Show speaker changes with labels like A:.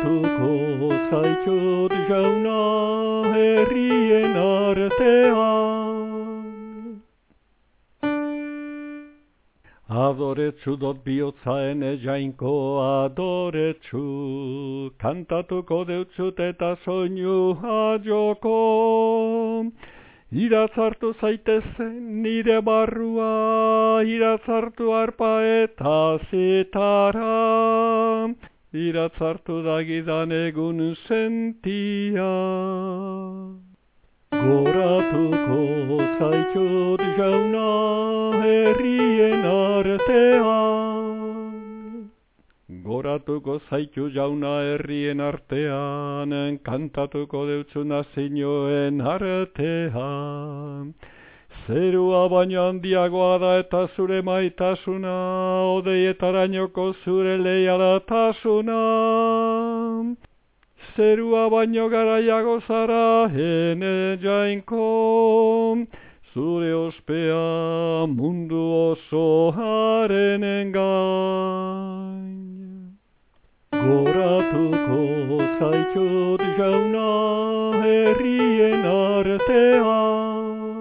A: hartuko zaitu jauna herrien artean. Adoretsu dot bihotzaen ejainko adoretsu, kantatuko deutzut eta soinu hajoko. Iratzartu zaitez nire barrua, iratzartu arpa eta zitaran iratzartu dagidan egun sentia. Goratuko zaitut jauna herrien artean. Goratuko zaitu jauna herrien artean, kantatuko deutzuna zinioen artean. Zerua baino handiagoa da eta zure maitasuna, odeietarainoko zure leialatasuna. Zerua baino garaiago zara hene jainko, zure ospea mundu oso haren engain. Goratuko zaitut jauna herrien artean,